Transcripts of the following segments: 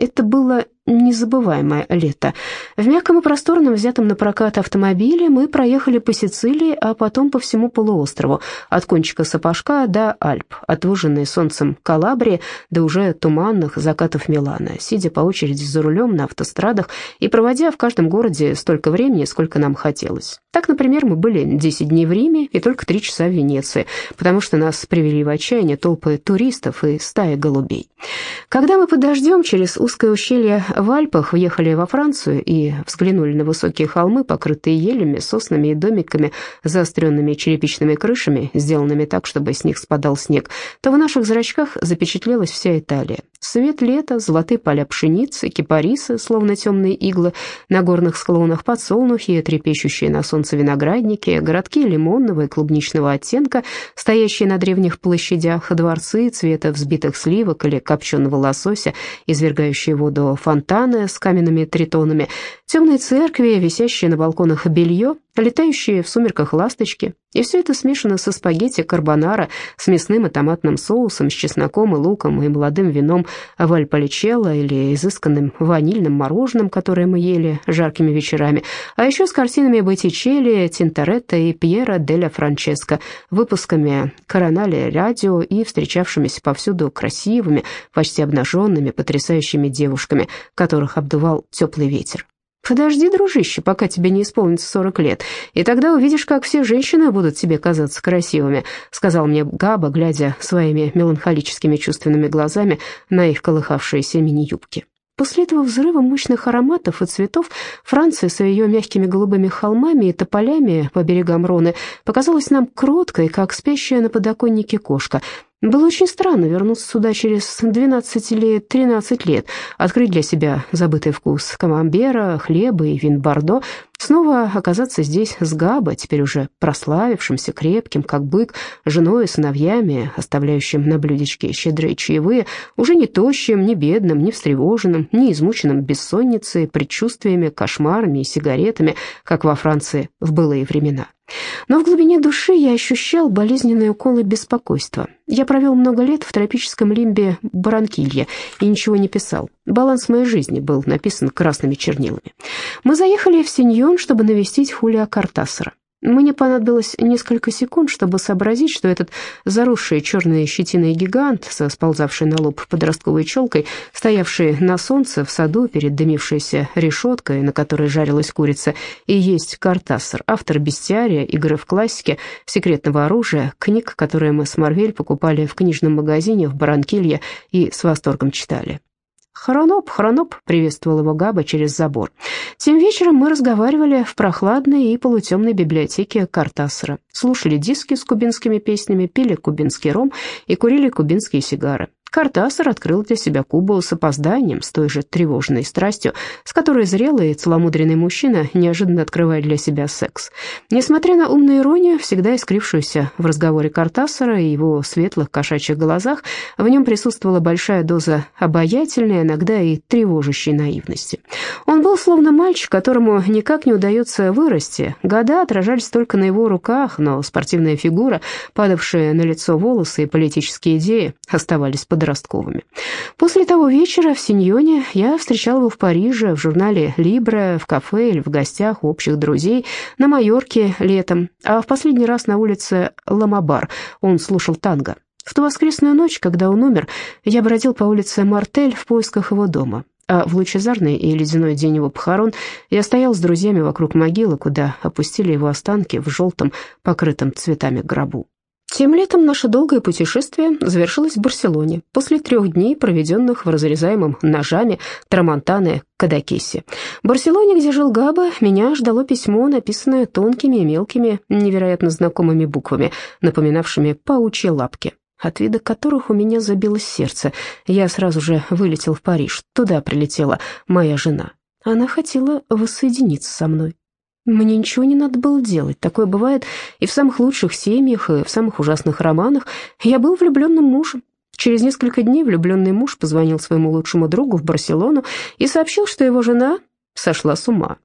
Это было незабываемое лето. В мягком и просторном, взятом на прокат автомобиле, мы проехали по Сицилии, а потом по всему полуострову, от кончика Сапожка до Альп, от выжженной солнцем Калабрии до уже туманных закатов Милана, сидя по очереди за рулем на автострадах и проводя в каждом городе столько времени, сколько нам хотелось. Так, например, мы были 10 дней в Риме и только 3 часа в Венеции, потому что нас привели в отчаяние толпы туристов и стаи голубей. Когда мы под дождем через узкое ущелье в Альпах въехали во Францию и взглянули на высокие холмы, покрытые елями, соснами и домиками, заостренными черепичными крышами, сделанными так, чтобы с них спадал снег, то в наших зрачках запечатлелась вся Италия. Свет лета, золотые поля пшеницы, кипарисы, словно темные иглы, на горных склонах подсолнухи, трепещущие на солнце виноградники, городки лимонного и клубничного оттенка, стоящие на древних площадях, дворцы цвета взбитых сливок или копченого лосося, извергающие воду фонтаны с каменными тритонами, темные церкви, висящие на балконах белье, летающие в сумерках ласточки, и все это смешано со спагетти карбонара, с мясным и томатным соусом, с чесноком и луком и молодым вином вальполичелло или изысканным ванильным мороженым, которое мы ели жаркими вечерами, а еще с картинами Боттичелли, Тинторетто и Пьера деля Франческо, выпусками Коронале радио и встречавшимися повсюду красивыми, почти обнаженными, потрясающими девушками, которых обдувал теплый ветер. Подожди, дружище, пока тебе не исполнится сорок лет, и тогда увидишь, как все женщины будут тебе казаться красивыми», сказал мне Габа, глядя своими меланхолическими чувственными глазами на их колыхавшиеся мини-юбки. После этого взрыва мощных ароматов и цветов Франция с ее мягкими голубыми холмами и тополями по берегам Роны показалась нам кроткой, как спящая на подоконнике кошка — было очень странно вернуться сюда через 12 или 13 лет, открыть для себя забытый вкус камамбера, хлеба и вин Бордо, снова оказаться здесь с Габа, теперь уже прославившимся, крепким, как бык, женой и сыновьями, оставляющим на блюдечке щедрые чаевые, уже не тощим, не бедным, не встревоженным, не измученным бессонницей, предчувствиями, кошмарами и сигаретами, как во Франции в былые времена. Но в глубине души я ощущал болезненные уколы беспокойства. Я провел много лет в тропическом лимбе Баранкилья и ничего не писал. Баланс моей жизни был написан красными чернилами. Мы заехали в Синьон, чтобы навестить Хулиа Картасера. Мне понадобилось несколько секунд, чтобы сообразить, что этот заросший черной щетиной гигант, со сползавшей на лоб подростковой челкой, стоявший на солнце в саду перед дымившейся решеткой, на которой жарилась курица, и есть Картасар, автор бестиария, игры в классике, секретного оружия, книг, которые мы с Марвель покупали в книжном магазине в Баранкилье и с восторгом читали. «Хроноп, хроноп», — приветствовал его Габа через забор. Тем вечером мы разговаривали в прохладной и полутемной библиотеке Картасера, слушали диски с кубинскими песнями, пили кубинский ром и курили кубинские сигары. Картасер открыл для себя Кубу с опозданием, с той же тревожной страстью, с которой зрелый и целомудренный мужчина неожиданно открывает для себя секс. Несмотря на умную иронию, всегда искрившуюся в разговоре Картасера и его светлых кошачьих глазах, в нем присутствовала большая доза обаятельной, иногда и тревожащей наивности. Он был словно мальчик, которому никак не удается вырасти. Года отражались только на его руках, но спортивная фигура, падавшая на лицо волосы и политические идеи оставались под подростковыми. После того вечера в Синьоне я встречал его в Париже, в журнале «Либре», в кафе или в гостях у общих друзей, на Майорке летом, а в последний раз на улице Ламабар он слушал танго. В ту воскресную ночь, когда он умер, я бродил по улице Мартель в поисках его дома, а в лучезарный и ледяной день его похорон я стоял с друзьями вокруг могилы, куда опустили его останки в желтом, покрытом цветами гробу. Тем летом наше долгое путешествие завершилось в Барселоне после трех дней, проведенных в разрезаемом ножами Трамонтане Кадакесе. В Барселоне, где жил Габа, меня ждало письмо, написанное тонкими и мелкими, невероятно знакомыми буквами, напоминавшими паучьи лапки от вида которых у меня забилось сердце. Я сразу же вылетел в Париж. Туда прилетела моя жена. Она хотела воссоединиться со мной. Мне ничего не надо было делать. Такое бывает и в самых лучших семьях, и в самых ужасных романах. Я был влюбленным мужем. Через несколько дней влюбленный муж позвонил своему лучшему другу в Барселону и сообщил, что его жена сошла с ума.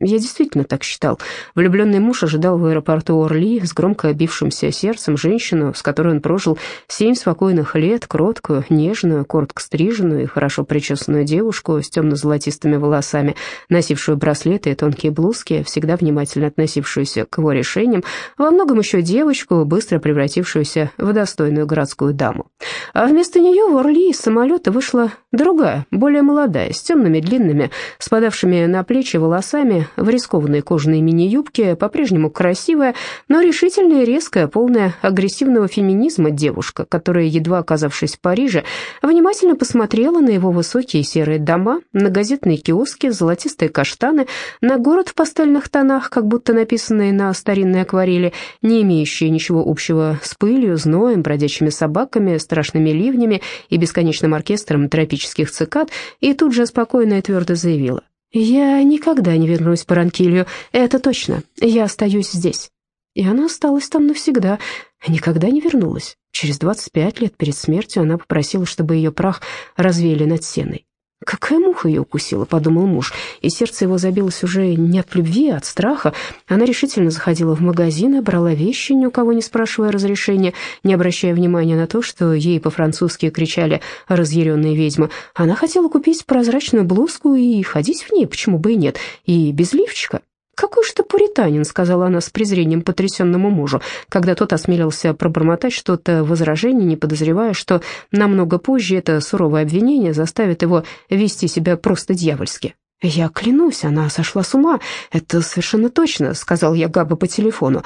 Я действительно так считал. Влюбленный муж ожидал в аэропорту Орли с громко бившимся сердцем женщину, с которой он прожил семь спокойных лет, кроткую, нежную, коротко стриженную и хорошо причесанную девушку с темно-золотистыми волосами, носившую браслеты и тонкие блузки, всегда внимательно относившуюся к его решениям, во многом еще девочку, быстро превратившуюся в достойную городскую даму. А вместо нее в Орли из самолета вышла другая, более молодая, с темными длинными, спадавшими на плечи волосами, в рискованной кожаной мини-юбке, по-прежнему красивая, но решительная резкая, полная агрессивного феминизма девушка, которая, едва оказавшись в Париже, внимательно посмотрела на его высокие серые дома, на газетные киоски, золотистые каштаны, на город в пастельных тонах, как будто написанные на старинной акварели, не имеющие ничего общего с пылью, зноем, бродячими собаками, страшными ливнями и бесконечным оркестром тропических цикад, и тут же спокойно и твердо заявила. «Я никогда не вернусь в Паранкилью, это точно. Я остаюсь здесь». И она осталась там навсегда, никогда не вернулась. Через 25 лет перед смертью она попросила, чтобы ее прах развеяли над сеной. «Какая муха ее укусила?» — подумал муж, и сердце его забилось уже не от любви, а от страха. Она решительно заходила в магазин, брала вещи, ни у кого не спрашивая разрешения, не обращая внимания на то, что ей по-французски кричали «разъяренные ведьмы». Она хотела купить прозрачную блузку и ходить в ней, почему бы и нет, и без лифчика. «Какой же ты пуританин», — сказала она с презрением потрясенному мужу, когда тот осмелился пробормотать что-то возражение, не подозревая, что намного позже это суровое обвинение заставит его вести себя просто дьявольски. «Я клянусь, она сошла с ума, это совершенно точно», — сказал я Габа по телефону.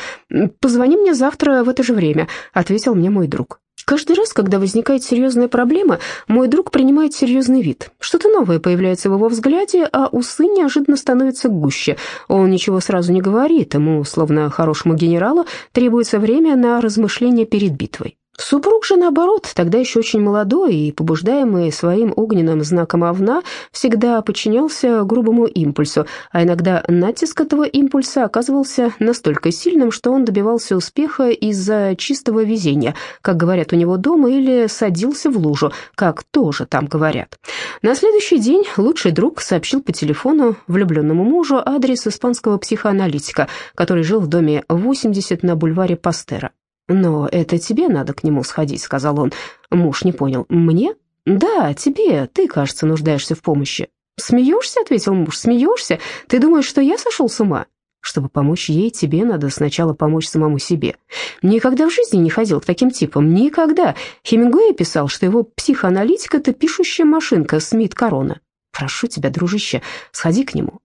«Позвони мне завтра в это же время», — ответил мне мой друг. Каждый раз, когда возникает серьезная проблема, мой друг принимает серьезный вид. Что-то новое появляется в его взгляде, а усы неожиданно становятся гуще. Он ничего сразу не говорит, ему, словно хорошему генералу, требуется время на размышления перед битвой. Супруг же, наоборот, тогда еще очень молодой и, побуждаемый своим огненным знаком овна, всегда подчинялся грубому импульсу, а иногда натиск этого импульса оказывался настолько сильным, что он добивался успеха из-за чистого везения, как говорят у него дома, или садился в лужу, как тоже там говорят. На следующий день лучший друг сообщил по телефону влюбленному мужу адрес испанского психоаналитика, который жил в доме 80 на бульваре Пастера. «Но это тебе надо к нему сходить», — сказал он. Муж не понял. «Мне?» «Да, тебе. Ты, кажется, нуждаешься в помощи». «Смеешься?» — ответил муж. «Смеешься? Ты думаешь, что я сошел с ума?» Чтобы помочь ей, тебе надо сначала помочь самому себе. Никогда в жизни не ходил к таким типам, никогда. Хемингуэй писал, что его психоаналитика — это пишущая машинка Смит Корона. Прошу тебя, дружище, сходи к нему.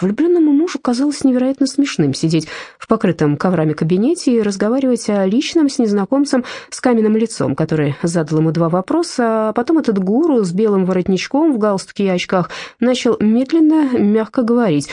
Влюбленному мужу казалось невероятно смешным сидеть в покрытом коврами кабинете и разговаривать о личном с незнакомцем с каменным лицом, который задал ему два вопроса, а потом этот гуру с белым воротничком в галстуке и очках начал медленно, мягко говорить.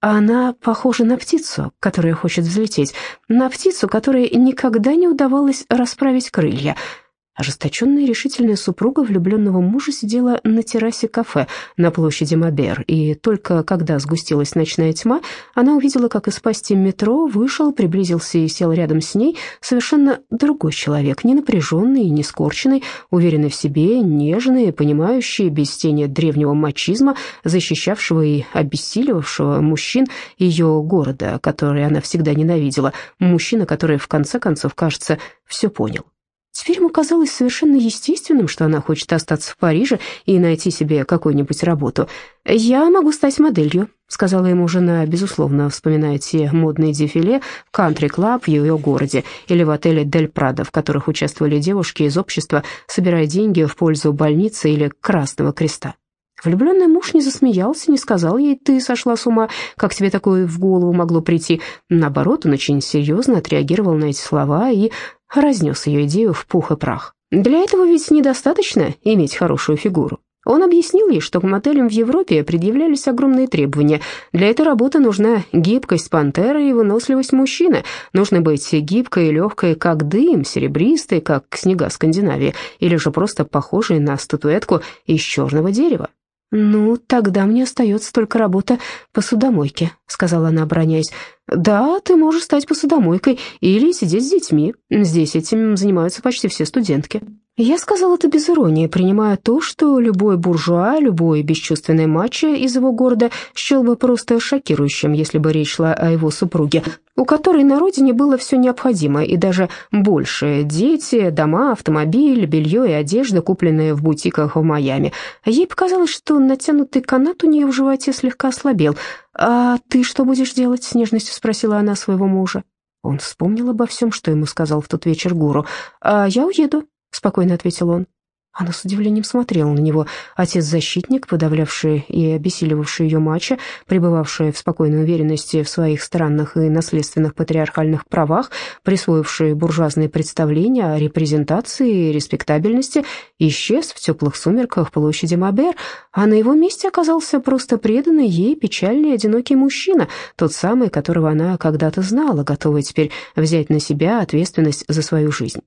Она похожа на птицу, которая хочет взлететь, на птицу, которой никогда не удавалось расправить крылья — Ожесточенная и решительная супруга влюбленного мужа сидела на террасе кафе на площади Мабер, и только когда сгустилась ночная тьма, она увидела, как из пасти метро вышел, приблизился и сел рядом с ней совершенно другой человек, не напряженный не скорченный, уверенный в себе, нежный, понимающий, без тени древнего мачизма, защищавшего и обессиливавшего мужчин ее города, который она всегда ненавидела, мужчина, который в конце концов, кажется, все понял. Теперь ему казалось совершенно естественным, что она хочет остаться в Париже и найти себе какую-нибудь работу. «Я могу стать моделью», — сказала ему жена, безусловно, вспоминая те модные дефиле в кантри-клаб в ее городе или в отеле «Дель Прадо», в которых участвовали девушки из общества, собирая деньги в пользу больницы или Красного Креста. Влюбленный муж не засмеялся, не сказал ей «ты сошла с ума, как тебе такое в голову могло прийти». Наоборот, он очень серьезно отреагировал на эти слова и разнес ее идею в пух и прах. Для этого ведь недостаточно иметь хорошую фигуру. Он объяснил ей, что к моделям в Европе предъявлялись огромные требования. Для этой работы нужна гибкость пантеры и выносливость мужчины. Нужно быть гибкой и легкой, как дым, серебристой, как снега Скандинавии, или же просто похожей на статуэтку из черного дерева. «Ну, тогда мне остается только работа посудомойки», — сказала она, обороняясь. «Да, ты можешь стать посудомойкой или сидеть с детьми. Здесь этим занимаются почти все студентки». Я сказал это без иронии, принимая то, что любой буржуа, любой бесчувственный мачо из его города счел бы просто шокирующим, если бы речь шла о его супруге, у которой на родине было все необходимое и даже больше – дети, дома, автомобиль, белье и одежда, купленные в бутиках в Майами. Ей показалось, что натянутый канат у нее в животе слегка ослабел. «А ты что будешь делать?» – с нежностью спросила она своего мужа. Он вспомнил обо всем, что ему сказал в тот вечер гуру. «А я уеду», спокойно ответил он. Она с удивлением смотрела на него. Отец-защитник, подавлявший и обессиливавший ее мача, пребывавший в спокойной уверенности в своих странных и наследственных патриархальных правах, присвоивший буржуазные представления о репрезентации и респектабельности, исчез в теплых сумерках площади Мабер, а на его месте оказался просто преданный ей печальный одинокий мужчина, тот самый, которого она когда-то знала, готовый теперь взять на себя ответственность за свою жизнь.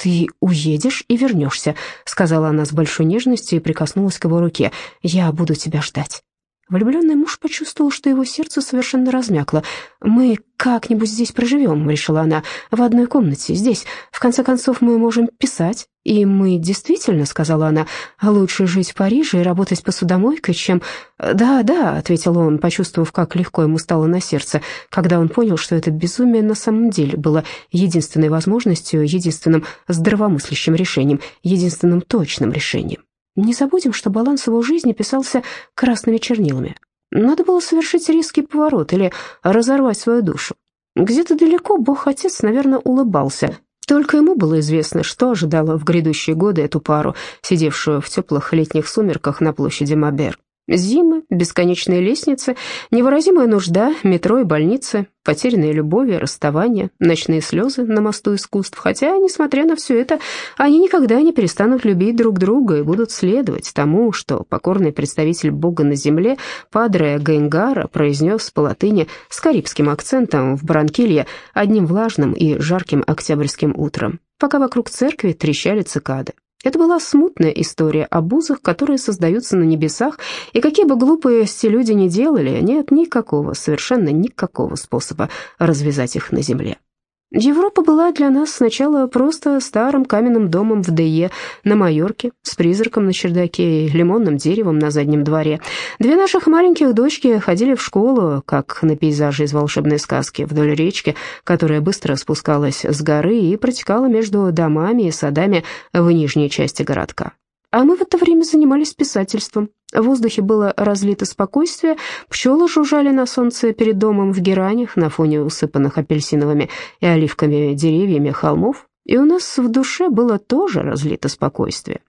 «Ты уедешь и вернешься», — сказала она с большой нежностью и прикоснулась к его руке. «Я буду тебя ждать». Влюбленный муж почувствовал, что его сердце совершенно размякло. «Мы как-нибудь здесь проживем», — решила она, — «в одной комнате, здесь. В конце концов, мы можем писать». «И мы действительно», — сказала она, — «лучше жить в Париже и работать посудомойкой, чем...» «Да, да», — ответил он, почувствовав, как легко ему стало на сердце, когда он понял, что это безумие на самом деле было единственной возможностью, единственным здравомыслящим решением, единственным точным решением. Не забудем, что баланс его жизни писался красными чернилами. Надо было совершить резкий поворот или разорвать свою душу. Где-то далеко Бог-Отец, наверное, улыбался. Только ему было известно, что ожидало в грядущие годы эту пару, сидевшую в теплых летних сумерках на площади Мабер. Зимы, бесконечные лестницы, невыразимая нужда, метро и больницы, потерянные любови, расставания, ночные слезы на мосту искусств. Хотя, несмотря на все это, они никогда не перестанут любить друг друга и будут следовать тому, что покорный представитель Бога на земле, Падре Гайнгара, произнес по латыни с карибским акцентом в Бранкилье одним влажным и жарким октябрьским утром, пока вокруг церкви трещали цикады. Это была смутная история о бузах, которые создаются на небесах, и какие бы глупости люди не делали, нет никакого, совершенно никакого способа развязать их на земле. Европа была для нас сначала просто старым каменным домом в Дее на Майорке, с призраком на чердаке и лимонным деревом на заднем дворе. Две наших маленьких дочки ходили в школу, как на пейзаже из волшебной сказки, вдоль речки, которая быстро спускалась с горы и протекала между домами и садами в нижней части городка. А мы в это время занимались писательством. В воздухе было разлито спокойствие, пчелы жужжали на солнце перед домом в геранях на фоне усыпанных апельсиновыми и оливками деревьями холмов, и у нас в душе было тоже разлито спокойствие.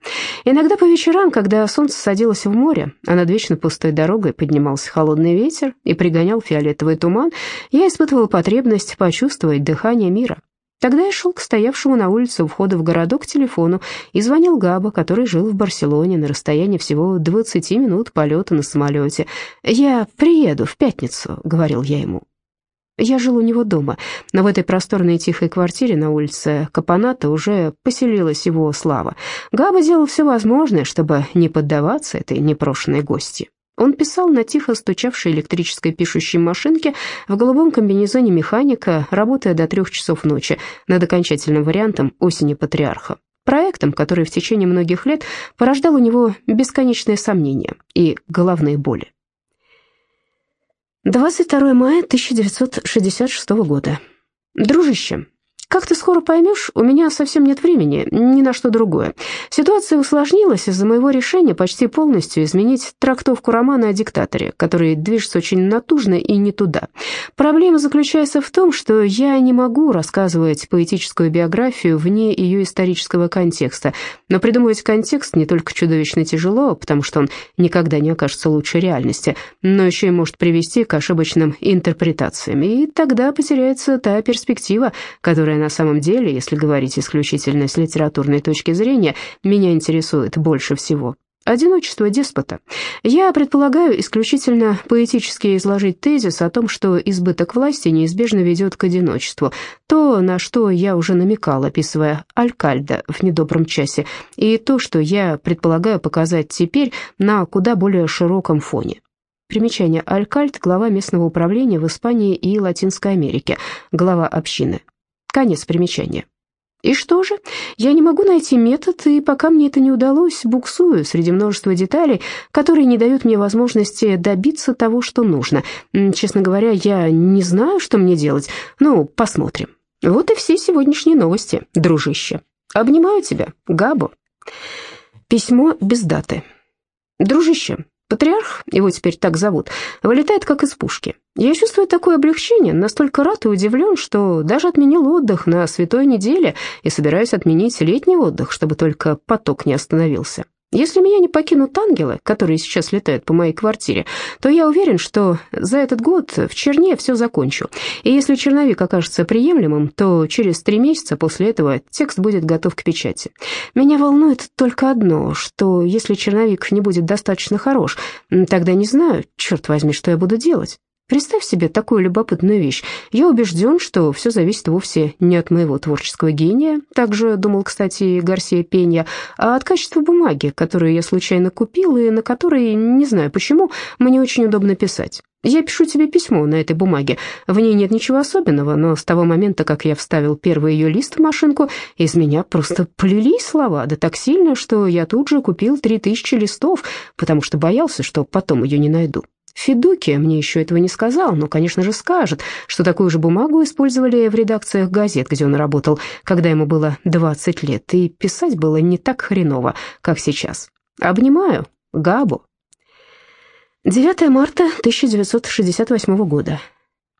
Иногда по вечерам, когда солнце садилось в море, а над вечно пустой дорогой поднимался холодный ветер и пригонял фиолетовый туман, я испытывал потребность почувствовать дыхание мира. Тогда я шел к стоявшему на улице у входа в городок телефону и звонил Габа, который жил в Барселоне на расстоянии всего 20 минут полета на самолете. «Я приеду в пятницу», — говорил я ему. Я жил у него дома, но в этой просторной тихой квартире на улице Капоната уже поселилась его слава. Габа делал все возможное, чтобы не поддаваться этой непрошенной гости. Он писал на тихо стучавшей электрической пишущей машинке в голубом комбинезоне механика, работая до трех часов ночи над окончательным вариантом «Осени патриарха». Проектом, который в течение многих лет порождал у него бесконечные сомнения и головные боли. 22 мая 1966 года. Дружище, как ты скоро поймешь, у меня совсем нет времени ни на что другое. Ситуация усложнилась из-за моего решения почти полностью изменить трактовку романа о диктаторе, который движется очень натужно и не туда. Проблема заключается в том, что я не могу рассказывать поэтическую биографию вне ее исторического контекста, но придумывать контекст не только чудовищно тяжело, потому что он никогда не окажется лучше реальности, но еще и может привести к ошибочным интерпретациям, и тогда потеряется та перспектива, которая на самом деле, если говорить исключительно с литературной точки зрения, меня интересует больше всего. Одиночество деспота. Я предполагаю исключительно поэтически изложить тезис о том, что избыток власти неизбежно ведет к одиночеству. То, на что я уже намекал, описывая Алькальда в «Недобром часе», и то, что я предполагаю показать теперь на куда более широком фоне. Примечание Алькальд, глава местного управления в Испании и Латинской Америке, глава общины. Конец примечания. И что же? Я не могу найти метод, и пока мне это не удалось, буксую среди множества деталей, которые не дают мне возможности добиться того, что нужно. Честно говоря, я не знаю, что мне делать. Ну, посмотрим. Вот и все сегодняшние новости, дружище. Обнимаю тебя, Габо. Письмо без даты. Дружище, Патриарх, его теперь так зовут, вылетает как из пушки. Я чувствую такое облегчение, настолько рад и удивлен, что даже отменил отдых на святой неделе и собираюсь отменить летний отдых, чтобы только поток не остановился. Если меня не покинут ангелы, которые сейчас летают по моей квартире, то я уверен, что за этот год в черне все закончу. И если черновик окажется приемлемым, то через три месяца после этого текст будет готов к печати. Меня волнует только одно, что если черновик не будет достаточно хорош, тогда не знаю, черт возьми, что я буду делать. Представь себе такую любопытную вещь. Я убежден, что все зависит вовсе не от моего творческого гения, также думал, кстати, Гарсия Пенья, а от качества бумаги, которую я случайно купил и на которой, не знаю почему, мне очень удобно писать. Я пишу тебе письмо на этой бумаге. В ней нет ничего особенного, но с того момента, как я вставил первый ее лист в машинку, из меня просто полились слова, да так сильно, что я тут же купил три тысячи листов, потому что боялся, что потом ее не найду. Федуки мне еще этого не сказал, но, конечно же, скажет, что такую же бумагу использовали в редакциях газет, где он работал, когда ему было 20 лет, и писать было не так хреново, как сейчас. Обнимаю. Габу. 9 марта 1968 года.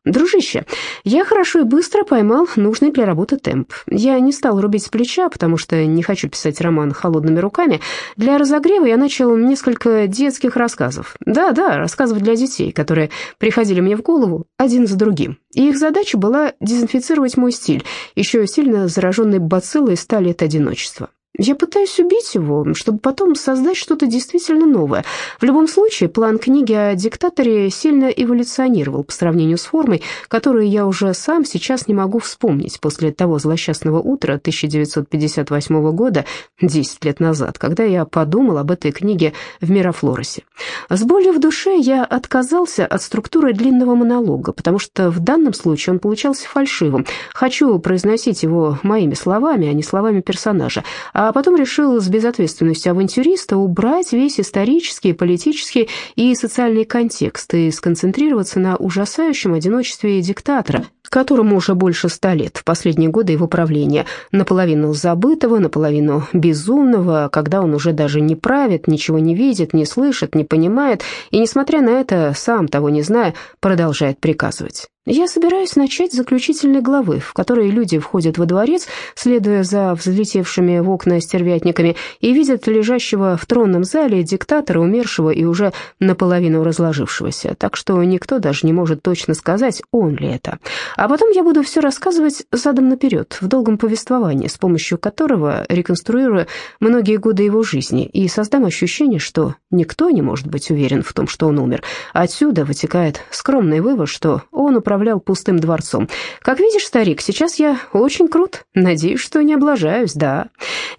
«Дружище, я хорошо и быстро поймал нужный для работы темп. Я не стал рубить с плеча, потому что не хочу писать роман холодными руками. Для разогрева я начал несколько детских рассказов. Да-да, рассказов для детей, которые приходили мне в голову один за другим. И их задача была дезинфицировать мой стиль, еще сильно зараженный бациллой ста лет одиночества. Я пытаюсь убить его, чтобы потом создать что-то действительно новое. В любом случае, план книги о диктаторе сильно эволюционировал по сравнению с формой, которую я уже сам сейчас не могу вспомнить после того злосчастного утра 1958 года, 10 лет назад, когда я подумал об этой книге в Мерафлоросе. С болью в душе я отказался от структуры длинного монолога, потому что в данном случае он получался фальшивым. Хочу произносить его моими словами, а не словами персонажа а потом решил с безответственностью авантюриста убрать весь исторический, политический и социальный контекст и сконцентрироваться на ужасающем одиночестве диктатора, которому уже больше ста лет, в последние годы его правления, наполовину забытого, наполовину безумного, когда он уже даже не правит, ничего не видит, не слышит, не понимает, и, несмотря на это, сам того не зная, продолжает приказывать. Я собираюсь начать заключительной главы, в которой люди входят во дворец, следуя за взлетевшими в окна стервятниками, и видят лежащего в тронном зале диктатора, умершего и уже наполовину разложившегося, так что никто даже не может точно сказать, он ли это. А потом я буду все рассказывать задом наперед, в долгом повествовании, с помощью которого реконструирую многие годы его жизни и создам ощущение, что никто не может быть уверен в том, что он умер. Отсюда вытекает скромный вывод, что он управляет управлял пустым дворцом. Как видишь, старик, сейчас я очень крут. Надеюсь, что не облажаюсь, да.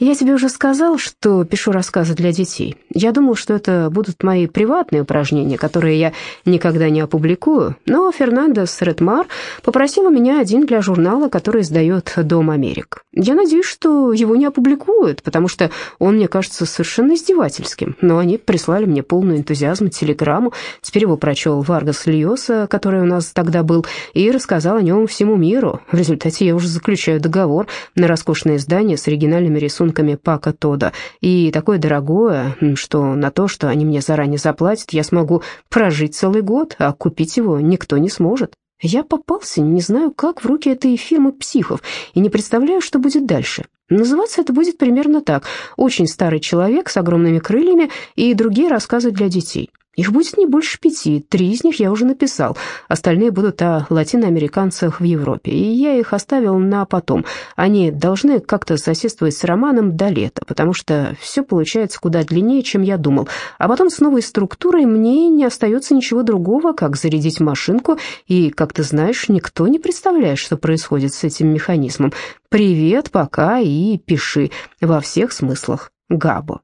Я тебе уже сказал, что пишу рассказы для детей. Я думал, что это будут мои приватные упражнения, которые я никогда не опубликую, но Фернандес попросил у меня один для журнала, который издает «Дом Америк». Я надеюсь, что его не опубликуют, потому что он мне кажется совершенно издевательским, но они прислали мне полный энтузиазм телеграмму. Теперь его прочел Варгас Льоса, который у нас тогда был, и рассказал о нем всему миру. В результате я уже заключаю договор на роскошное издание с оригинальными рисунками Пака Тода. И такое дорогое, что на то, что они мне заранее заплатят, я смогу прожить целый год, а купить его никто не сможет. Я попался, не знаю как, в руки этой фирмы психов и не представляю, что будет дальше. Называться это будет примерно так. «Очень старый человек с огромными крыльями» и другие рассказы для детей. Их будет не больше пяти, три из них я уже написал, остальные будут о латиноамериканцах в Европе, и я их оставил на потом. Они должны как-то соседствовать с романом до лета, потому что все получается куда длиннее, чем я думал. А потом с новой структурой мне не остается ничего другого, как зарядить машинку, и, как ты знаешь, никто не представляет, что происходит с этим механизмом. Привет, пока и пиши во всех смыслах. Габо.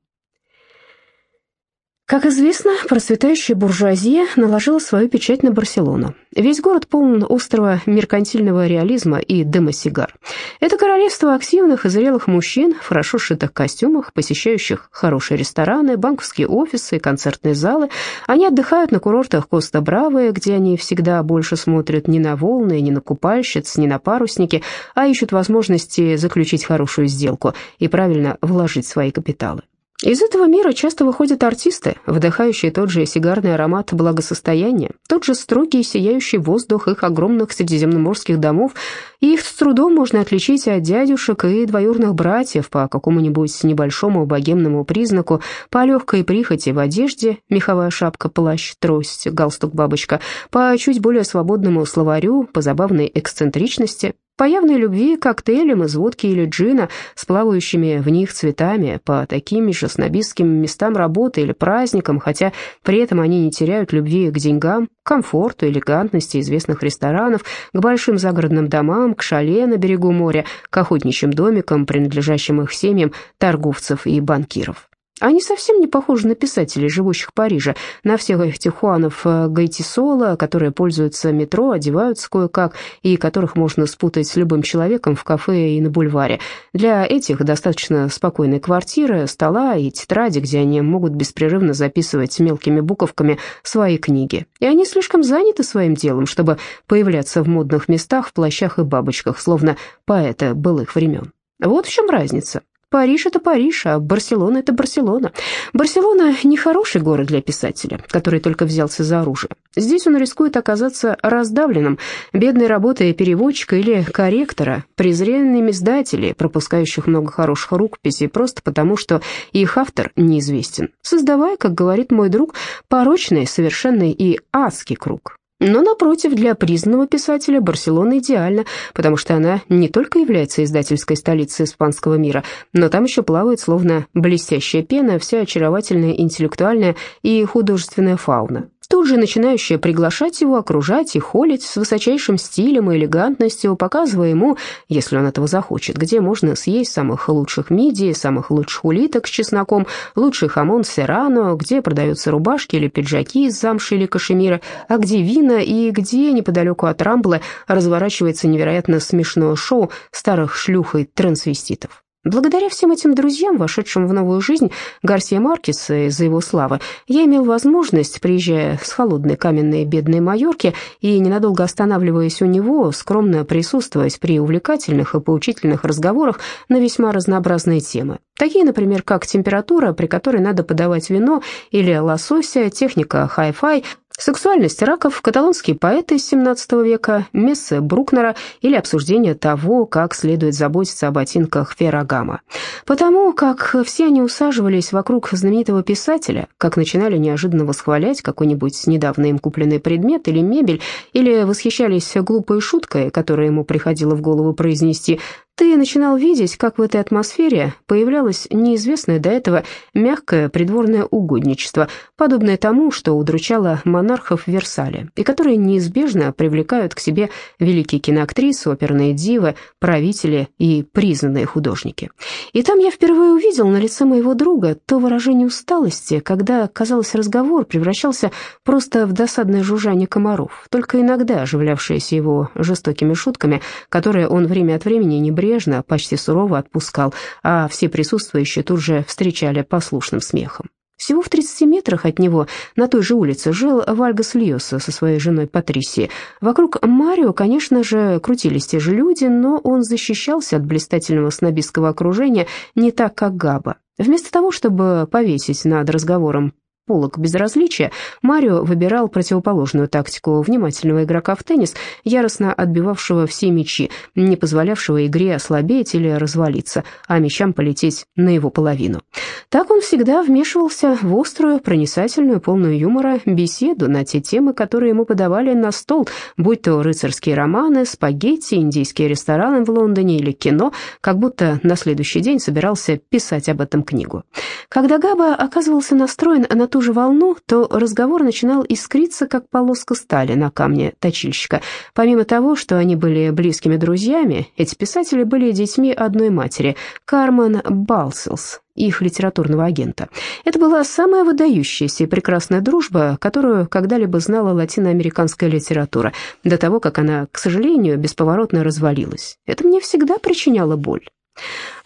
Как известно, процветающая буржуазия наложила свою печать на Барселону. Весь город полон острого меркантильного реализма и дыма сигар. Это королевство активных и зрелых мужчин в хорошо сшитых костюмах, посещающих хорошие рестораны, банковские офисы концертные залы. Они отдыхают на курортах Коста-Бравы, где они всегда больше смотрят не на волны, не на купальщиц, не на парусники, а ищут возможности заключить хорошую сделку и правильно вложить свои капиталы. Из этого мира часто выходят артисты, вдыхающие тот же сигарный аромат благосостояния, тот же строгий сияющий воздух их огромных средиземноморских домов, и их с трудом можно отличить от дядюшек и двоюрных братьев по какому-нибудь небольшому богемному признаку, по легкой прихоти в одежде, меховая шапка, плащ, трость, галстук-бабочка, по чуть более свободному словарю, по забавной эксцентричности, по явной любви к коктейлям из водки или джина с плавающими в них цветами, по таким же снобистским местам работы или праздникам, хотя при этом они не теряют любви к деньгам, комфорту, элегантности известных ресторанов, к большим загородным домам, к шале на берегу моря, к охотничьим домикам, принадлежащим их семьям торговцев и банкиров. Они совсем не похожи на писателей, живущих в Париже, на всех этих Хуанов э, Гайтисола, которые пользуются метро, одеваются кое-как, и которых можно спутать с любым человеком в кафе и на бульваре. Для этих достаточно спокойной квартиры, стола и тетради, где они могут беспрерывно записывать мелкими буковками свои книги. И они слишком заняты своим делом, чтобы появляться в модных местах в плащах и бабочках, словно поэты былых времен. Вот в чем разница. Париж — это Париж, а Барселона — это Барселона. Барселона — не хороший город для писателя, который только взялся за оружие. Здесь он рискует оказаться раздавленным, бедной работой переводчика или корректора, презренными издателей, пропускающих много хороших рукописей просто потому, что их автор неизвестен, создавая, как говорит мой друг, порочный, совершенный и адский круг. Но, напротив, для признанного писателя Барселона идеальна, потому что она не только является издательской столицей испанского мира, но там еще плавает, словно блестящая пена, вся очаровательная интеллектуальная и художественная фауна тут же начинающая приглашать его, окружать и холить с высочайшим стилем и элегантностью, показывая ему, если он этого захочет, где можно съесть самых лучших мидий, самых лучших улиток с чесноком, лучший хамон серрано, где продаются рубашки или пиджаки из замши или кашемира, а где вина и где неподалеку от Рамблы разворачивается невероятно смешное шоу старых шлюх и трансвеститов. Благодаря всем этим друзьям, вошедшим в новую жизнь Гарсия Маркеса из-за его славы, я имел возможность, приезжая с холодной каменной бедной Майорки и ненадолго останавливаясь у него, скромно присутствовать при увлекательных и поучительных разговорах на весьма разнообразные темы. Такие, например, как температура, при которой надо подавать вино, или лосося, техника хай-фай, Сексуальность раков, каталонские поэты XVII века, мессы Брукнера или обсуждение того, как следует заботиться о ботинках Феррагама. Потому как все они усаживались вокруг знаменитого писателя, как начинали неожиданно восхвалять какой-нибудь недавно им купленный предмет или мебель, или восхищались глупой шуткой, которая ему приходила в голову произнести, ты начинал видеть, как в этой атмосфере появлялось неизвестное до этого мягкое придворное угодничество, подобное тому, что удручало монархов в Версале, и которое неизбежно привлекают к себе великие киноактрисы, оперные дивы, правители и признанные художники. И там я впервые увидел на лице моего друга то выражение усталости, когда, казалось, разговор превращался просто в досадное жужжание комаров, только иногда оживлявшееся его жестокими шутками, которые он время от времени небрежно небрежно, почти сурово отпускал, а все присутствующие тут же встречали послушным смехом. Всего в 30 метрах от него, на той же улице, жил Вальгас Льоса со своей женой Патрисией. Вокруг Марио, конечно же, крутились те же люди, но он защищался от блистательного снобистского окружения не так, как Габа. Вместо того, чтобы повесить над разговором полок безразличия, Марио выбирал противоположную тактику внимательного игрока в теннис, яростно отбивавшего все мячи, не позволявшего игре ослабеть или развалиться, а мячам полететь на его половину. Так он всегда вмешивался в острую, проницательную, полную юмора беседу на те темы, которые ему подавали на стол, будь то рыцарские романы, спагетти, индийские рестораны в Лондоне или кино, как будто на следующий день собирался писать об этом книгу. Когда Габа оказывался настроен на ту ту же волну, то разговор начинал искриться, как полоска стали на камне точильщика. Помимо того, что они были близкими друзьями, эти писатели были детьми одной матери, Кармен Балселс, их литературного агента. Это была самая выдающаяся и прекрасная дружба, которую когда-либо знала латиноамериканская литература, до того, как она, к сожалению, бесповоротно развалилась. Это мне всегда причиняло боль.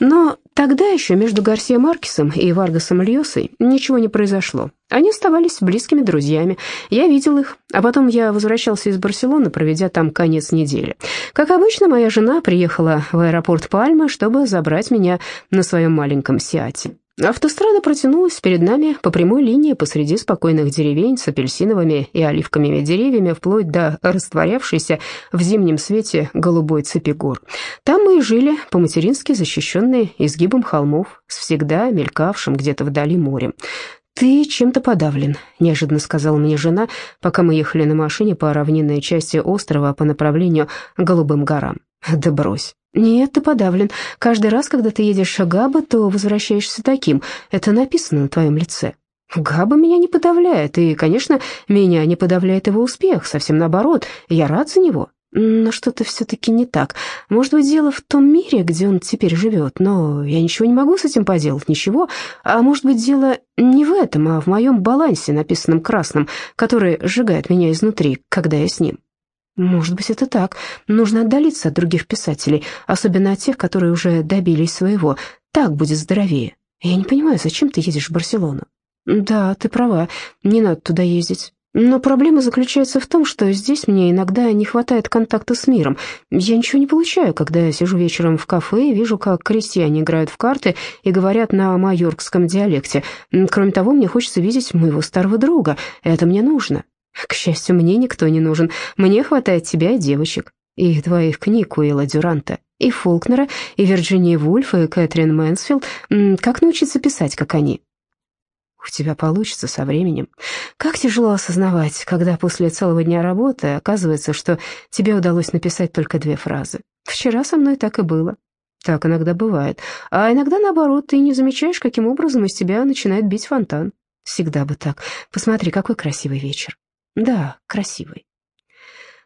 Но тогда еще между Гарсия Маркесом и Варгасом Льосой ничего не произошло. Они оставались близкими друзьями. Я видел их, а потом я возвращался из Барселоны, проведя там конец недели. Как обычно, моя жена приехала в аэропорт Пальмы, чтобы забрать меня на своем маленьком Сиате. Автострада протянулась перед нами по прямой линии посреди спокойных деревень с апельсиновыми и оливковыми деревьями, вплоть до растворявшейся в зимнем свете голубой цепи гор. Там мы и жили, по-матерински защищенные изгибом холмов, с всегда мелькавшим где-то вдали морем. «Ты чем-то подавлен», — неожиданно сказала мне жена, пока мы ехали на машине по равнинной части острова по направлению к Голубым горам. «Да брось». «Нет, ты подавлен. Каждый раз, когда ты едешь в Габа, то возвращаешься таким. Это написано на твоем лице». Габа меня не подавляет, и, конечно, меня не подавляет его успех, совсем наоборот, я рад за него. Но что-то все-таки не так. Может быть, дело в том мире, где он теперь живет, но я ничего не могу с этим поделать, ничего. А может быть, дело не в этом, а в моем балансе, написанном красным, который сжигает меня изнутри, когда я с ним. Может быть, это так. Нужно отдалиться от других писателей, особенно от тех, которые уже добились своего. Так будет здоровее. Я не понимаю, зачем ты едешь в Барселону? Да, ты права, не надо туда ездить. Но проблема заключается в том, что здесь мне иногда не хватает контакта с миром. Я ничего не получаю, когда я сижу вечером в кафе и вижу, как крестьяне играют в карты и говорят на майоркском диалекте. Кроме того, мне хочется видеть моего старого друга. Это мне нужно. К счастью, мне никто не нужен. Мне хватает тебя и девочек. И твоих книг Уилла Дюранта, и Фолкнера, и Вирджинии Вульф, и Кэтрин Мэнсфилд. Как научиться писать, как они? У тебя получится со временем. Как тяжело осознавать, когда после целого дня работы оказывается, что тебе удалось написать только две фразы. Вчера со мной так и было. Так иногда бывает. А иногда, наоборот, ты не замечаешь, каким образом из тебя начинает бить фонтан. Всегда бы так. Посмотри, какой красивый вечер. Да, красивый.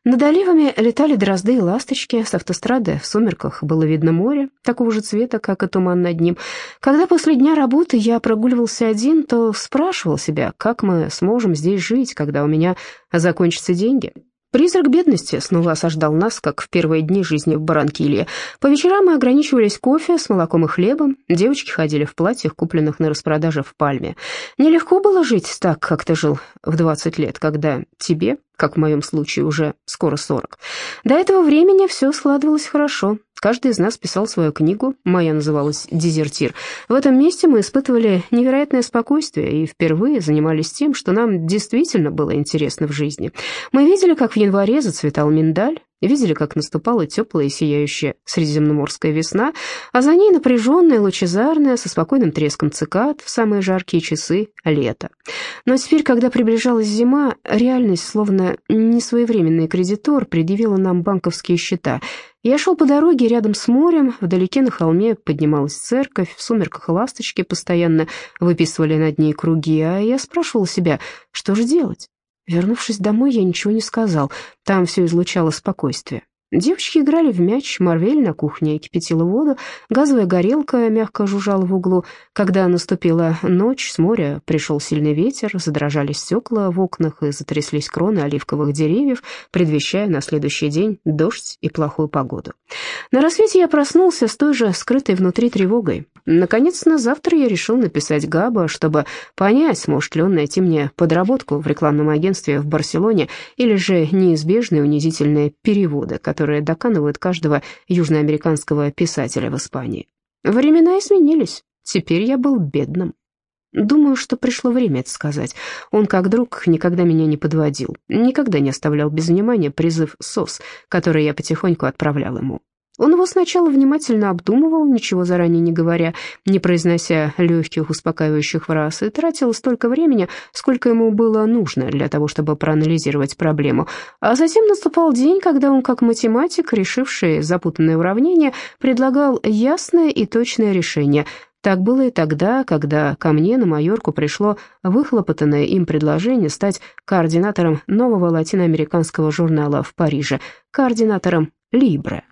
Над оливами летали дрозды и ласточки, с автострады в сумерках было видно море, такого же цвета, как и туман над ним. Когда после дня работы я прогуливался один, то спрашивал себя, как мы сможем здесь жить, когда у меня закончатся деньги. Призрак бедности снова осаждал нас, как в первые дни жизни в Баранкилье. По вечерам мы ограничивались кофе с молоком и хлебом, девочки ходили в платьях, купленных на распродаже в Пальме. Нелегко было жить так, как ты жил в 20 лет, когда тебе, как в моем случае, уже скоро 40. До этого времени все складывалось хорошо. Каждый из нас писал свою книгу, моя называлась «Дезертир». В этом месте мы испытывали невероятное спокойствие и впервые занимались тем, что нам действительно было интересно в жизни. Мы видели, как в январе зацветал миндаль, Видели, как наступала теплая и сияющая средиземноморская весна, а за ней напряженная, лучезарная, со спокойным треском цикад в самые жаркие часы лета. Но теперь, когда приближалась зима, реальность, словно несвоевременный кредитор, предъявила нам банковские счета. Я шел по дороге рядом с морем, вдалеке на холме поднималась церковь, в сумерках ласточки постоянно выписывали над ней круги, а я спрашивал себя, что же делать? Вернувшись домой, я ничего не сказал. Там все излучало спокойствие. Девочки играли в мяч, Марвель на кухне кипятила воду, газовая горелка мягко жужжала в углу. Когда наступила ночь, с моря пришел сильный ветер, задрожали стекла в окнах и затряслись кроны оливковых деревьев, предвещая на следующий день дождь и плохую погоду. На рассвете я проснулся с той же скрытой внутри тревогой. Наконец, на завтра я решил написать Габа, чтобы понять, сможет ли он найти мне подработку в рекламном агентстве в Барселоне или же неизбежные унизительные переводы, которые доканывают каждого южноамериканского писателя в Испании. Времена изменились, теперь я был бедным. Думаю, что пришло время это сказать. Он, как друг, никогда меня не подводил, никогда не оставлял без внимания призыв СОС, который я потихоньку отправлял ему. Он его сначала внимательно обдумывал, ничего заранее не говоря, не произнося легких успокаивающих фраз, и тратил столько времени, сколько ему было нужно для того, чтобы проанализировать проблему. А затем наступал день, когда он, как математик, решивший запутанное уравнение, предлагал ясное и точное решение. Так было и тогда, когда ко мне на Майорку пришло выхлопотанное им предложение стать координатором нового латиноамериканского журнала в Париже, координатором «Либре».